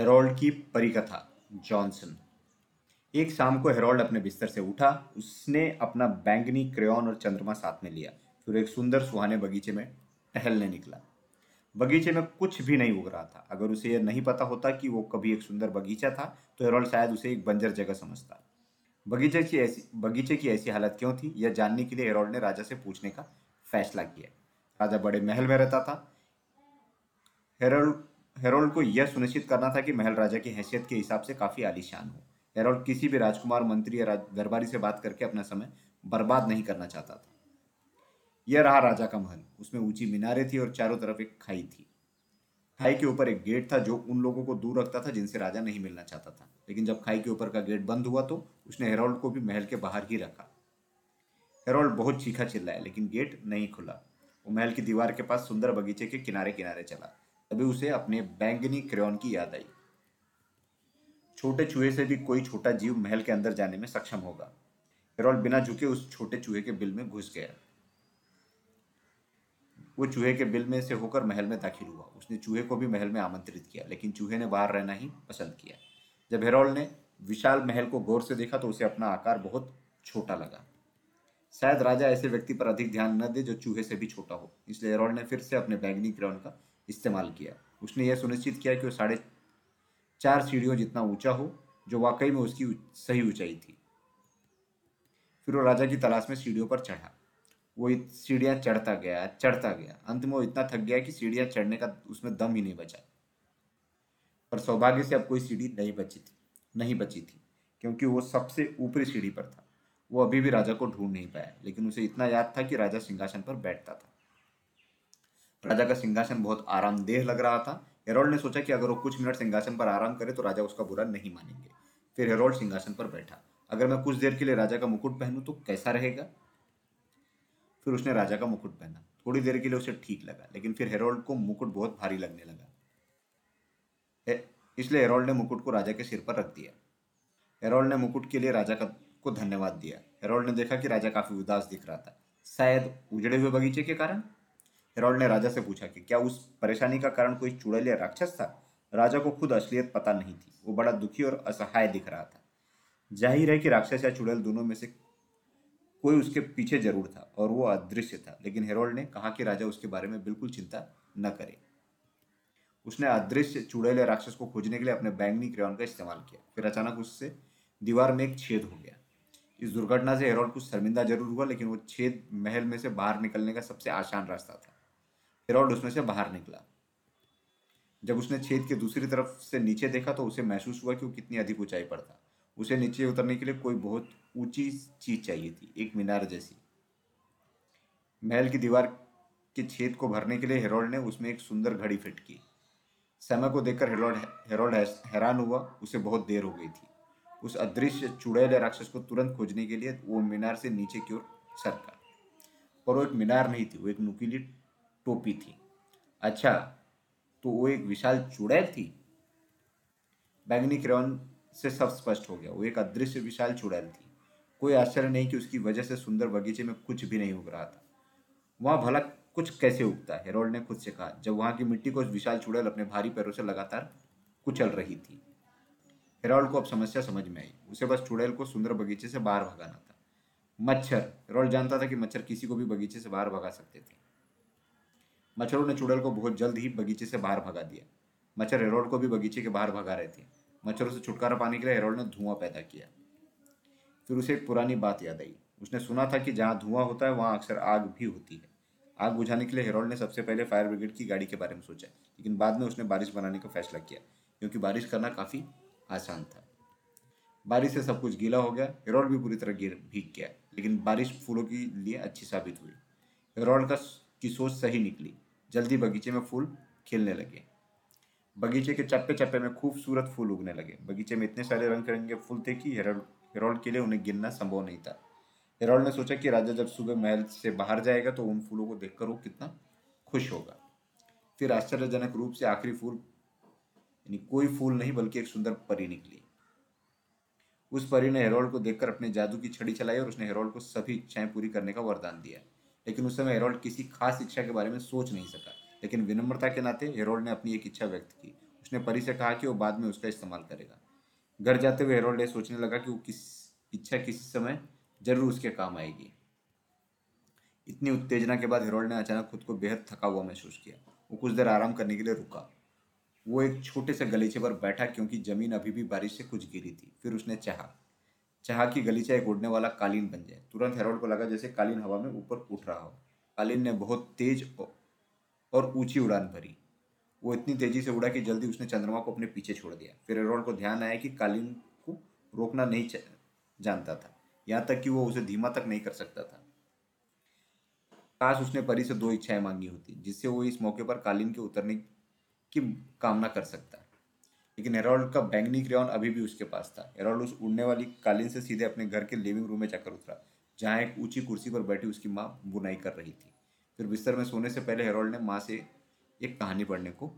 Harold की परिकथा, Johnson. एक शाम को हेरोल्ड अपने बिस्तर से उठा, उसने अपना बैंगनी क्रेयॉन और चंद्रमा साथ में लिया। फिर एक सुंदर सुहाने बगीचे में टहलने निकला। बगीचे में कुछ भी नहीं उग रहा था। अगर उसे यह नहीं पता होता कि वो कभी एक सुंदर बगीचा था तो हेरोल्ड शायद उसे एक बंजर जगह समझता। बगीचे की ऐसी, बगीचे की ऐसी हालत क्यों थी, यह जानने के लिए हेरोल्ड ने राजा से पूछने का फैसला किया। राजा बड़े महल में रहता था। हेरोल्ड हेरोल्ड को यह सुनिश्चित करना था कि महल राजा की हैसियत के हिसाब से काफ़ी आलिशान हो। हेरोल्ड किसी भी राजकुमार, मंत्री या दरबारी से बात करके अपना समय बर्बाद नहीं करना चाहता था। यह रहा राजा का महल। उसमें ऊँची मीनारें थी और चारों तरफ़ एक खाई थी। खाई के ऊपर एक गेट था जो उन लोगों को दूर रखता था जिनसे राजा नहीं मिलना चाहता था। लेकिन जब खाई के ऊपर का गेट बंद हुआ तो उसने हेरोल्ड को भी महल के बाहर ही रखा। हेरोल्ड बहुत चीखा चिल्लाया, लेकिन गेट नहीं खुला। वो महल की दीवार के पास सुंदर बगीचे के किनारे किनारे चला। तभी उसे अपने बैंगनी क्रेन की याद आई। छोटे चूहे से भी कोई छोटा जीव महल के अंदर जाने में सक्षम होगा। हेरोल्ड बिना झुके उस छोटे चूहे के बिल में घुस गया। वो चूहे के बिल में से होकर महल में दाखिल हुआ। उसने चूहे को भी महल में आमंत्रित किया, लेकिन चूहे ने बाहर रहना ही पसंद किया। जब हेरोल ने विशाल महल को गौर से देखा तो उसे अपना आकार बहुत छोटा लगा। शायद राजा ऐसे व्यक्ति पर अधिक ध्यान न दे जो चूहे से भी छोटा हो। इसलिए हेरोल ने फिर से अपने बैंगनी ग्राउंड का इस्तेमाल किया। उसने यह सुनिश्चित किया कि वो साढ़े चार सीढ़ियों जितना ऊँचा हो, जो वाकई में उसकी सही ऊंचाई थी। फिर वो राजा की तलाश में सीढ़ियों पर चढ़ा। वो सीढ़ियाँ चढ़ता गया चढ़ता गया। अंत में वो इतना थक गया कि सीढ़ियाँ चढ़ने का उसमें दम ही नहीं बचा। पर सौभाग्य से अब कोई सीढ़ी नहीं बची थी, नहीं बची थी, क्योंकि वो सबसे ऊपरी सीढ़ी पर था। वो अभी भी राजा को ढूंढ नहीं पाया, लेकिन उसे इतना याद था कि राजा सिंहासन पर बैठता था। राजा का सिंहासन बहुत आरामदेह लग रहा था। हेरोल्ड ने सोचा कि अगर वो कुछ मिनट सिंहासन पर आराम करे तो राजा उसका बुरा नहीं मानेंगे। फिर हेरोल्ड सिंहासन पर बैठा। अगर मैं कुछ देर के लिए राजा का मुकुट पहनूं तो कैसा रहेगा? फिर उसने राजा का मुकुट पहना। थोड़ी देर के लिए उसे ठीक लगा, लेकिन फिर हेरोल्ड को मुकुट बहुत भारी लगने लगा। इसलिए हेरोल्ड ने मुकुट को राजा के सिर पर रख दिया। हेरोल्ड ने मुकुट के लिए राजा का धन्यवाद दिया। हेरोल्ड ने देखा कि राजा काफ़ी उदास दिख रहा था। शायद उजड़े हुए बगीचे के कारण? हेरोल्ड ने राजा से पूछा कि क्या उस परेशानी का कारण कोई चुड़ैल या राक्षस था? राजा को खुद असलियत पता नहीं थी। वो बड़ा दुखी और असहाय दिख रहा था। ज़ाहिर है कि राक्षस या चुड़ैल दोनों में से कोई उसके पीछे ज़रूर था और वो अदृश्य था, लेकिन हेरोल्ड ने कहा कि राजा उसके बारे में बिल्कुल चिंता न करे। उसने अदृश्य चुड़ैल या राक्षस को खोजने के लिए अपने बैंगनी क्रेन का इस्तेमाल किया। फिर अचानक उससे दीवार में एक छेद हो गया। इस दुर्घटना से हेरोल्ड कुछ शर्मिंदा ज़रूर हुआ, लेकिन वो छेद महल में से बाहर निकलने का सबसे आसान रास्ता था। हेरोल्ड उसमें से बाहर निकला। जब उसने छेद के दूसरी तरफ़ से नीचे देखा तो उसे महसूस हुआ कि वो कितनी अधिक ऊंचाई पर था। उसे नीचे उतरने के लिए कोई बहुत ऊँची चीज़ चाहिए थी, एक मीनार जैसी। महल की दीवार के छेद को भरने के लिए हेरोल्ड ने उसमें एक सुंदर घड़ी फिट की। समय को देखकर हेरोल्ड हेरोल्ड हैरान हुआ, उसे बहुत देर हो गई थी। उस अदृश्य चुड़ैल राक्षस को तुरंत खोजने के लिए वो मीनार से नीचे की ओर सरका। पर वो एक मीनार नहीं थी, वो एक नुकीली टोपी थी। अच्छा तो वो एक विशाल चुड़ैल थी? बैंगनी क्रेन से सब स्पष्ट हो गया। वो एक अदृश्य विशाल चुड़ैल थी। कोई आश्चर्य नहीं कि उसकी वजह से सुंदर बगीचे में कुछ भी नहीं उग रहा था। वहाँ भला कुछ कैसे उगता? है हेरोल्ड ने खुद से कहा, जब वहाँ की मिट्टी को विशाल चुड़ैल अपने भारी पैरों से लगातार कुचल रही थी। हेरोल्ड को अब समस्या समझ में आई। उसे बस चुड़ैल को सुंदर बगीचे से बाहर भगाना था। मच्छर, हेरोल्ड जानता था कि मच्छर किसी को भी बगीचे से बाहर भगा सकते थे। मच्छरों ने चुड़ैल को बहुत जल्द ही बगीचे से बाहर भगा दिया। मच्छर हेरोल्ड को भी बगीचे के बाहर भगा रहे थे। मच्छरों से छुटकारा पाने के लिए हेरोल्ड ने धुआँ पैदा किया। फिर उसे एक पुरानी बात याद आई। उसने सुना था कि जहाँ धुआँ होता है, वहाँ अक्सर आग भी होती है। आग बुझाने के लिए हेरोल्ड ने सबसे पहले फायर ब्रिगेड की गाड़ी के बारे में सोचा, लेकिन बाद में उसने बारिश बनाने का फैसला किया, क्योंकि बारिश करना काफ़ी आसान था। बारिश से सब कुछ गीला हो गया, हेरोल्ड भी पूरी तरह गिर, भीग गया, लेकिन बारिश फूलों के लिए अच्छी साबित हुई। हेरोल्ड का की सोच सही निकली। जल्दी बगीचे में फूल खिलने लगे। बगीचे के चप्पे चप्पे में खूबसूरत फूल उगने लगे। बगीचे में इतने सारे रंग बिरंगे फूल थे कि हेरोल्ड के लिए उन्हें गिनना संभव नहीं था। हेरोल्ड ने सोचा कि राजा जब सुबह महल से बाहर जाएगा तो उन फूलों को देखकर वो कितना खुश होगा। फिर आश्चर्यजनक रूप से आखिरी फूल, यानी कोई फूल नहीं, बल्कि एक सुंदर परी निकली। उस परी ने हेरोल्ड को देखकर अपने जादू की छड़ी चलाई और उसने हेरोल्ड को सभी इच्छाएँ पूरी करने का वरदान दिया। लेकिन उस समय हेरोल्ड किसी खास इच्छा के बारे में सोच नहीं सका। लेकिन विनम्रता के नाते हेरोल्ड ने अपनी एक इच्छा व्यक्त की। उसने परी से कहा कि वो बाद में उसका इस्तेमाल करेगा। घर जाते हुए हेरोल्ड सोचने लगा कि वो किस इच्छा किसी समय ज़रूर उसके काम आएगी। इतनी उत्तेजना के बाद हेरोल्ड ने अचानक खुद को बेहद थका हुआ महसूस किया। वो कुछ देर आराम करने के लिए रुका। वो एक छोटे से गलीचे पर बैठा क्योंकि ज़मीन अभी भी बारिश से कुछ गिरी थी। फिर उसने चाहा चाहा कि गलीचा एक उड़ने वाला कालीन बन जाए। तुरंत हेरोल्ड को लगा जैसे कालीन हवा में ऊपर उठ रहा हो। कालीन ने बहुत तेज और ऊँची उड़ान भरी। वो इतनी तेज़ी से उड़ा कि जल्दी उसने चंद्रमा को अपने पीछे छोड़ दिया। फिर हेरोल्ड को ध्यान आया कि कालीन को रोकना नहीं जानता था। यहाँ तक कि वो उसे धीमा तक नहीं कर सकता था। काश उसने परी से दो इच्छाएँ मांगी होती, जिससे वो इस मौके पर कालीन के उतरने की कामना कर सकता। लेकिन हेरोल्ड का बैंगनी क्रेन अभी भी उसके पास था। हेरोल्ड उस उड़ने वाली कालीन से सीधे अपने घर के लिविंग रूम में जाकर उतरा, जहाँ एक ऊँची कुर्सी पर बैठी उसकी माँ बुनाई कर रही थी। फिर बिस्तर में सोने से पहले हेरोल्ड ने माँ से एक कहानी पढ़ने को